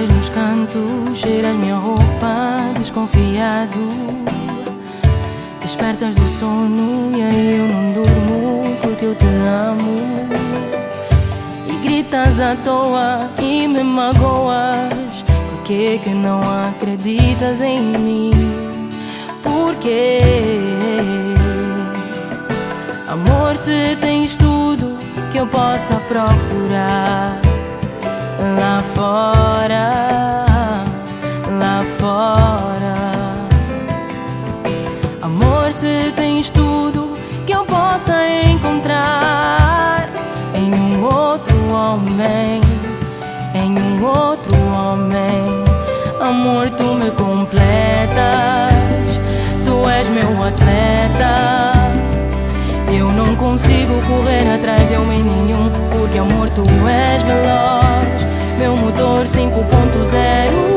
choras nos cantos, cheiras minha roupa, desconfiado. Despertas do sono e aí eu não durmo porque eu te amo. E gritas à toa e me magoas. Por que que não acreditas em mim? Por quê? Amor, se tens tudo que eu possa procurar lá fora, lá fora. Amor, se tens tudo que eu possa encontrar em um outro homem, em um outro homem. Amor, tu me completas, tu és meu atleta. Eu não consigo correr atrás de homem nenhum, Amor 5.0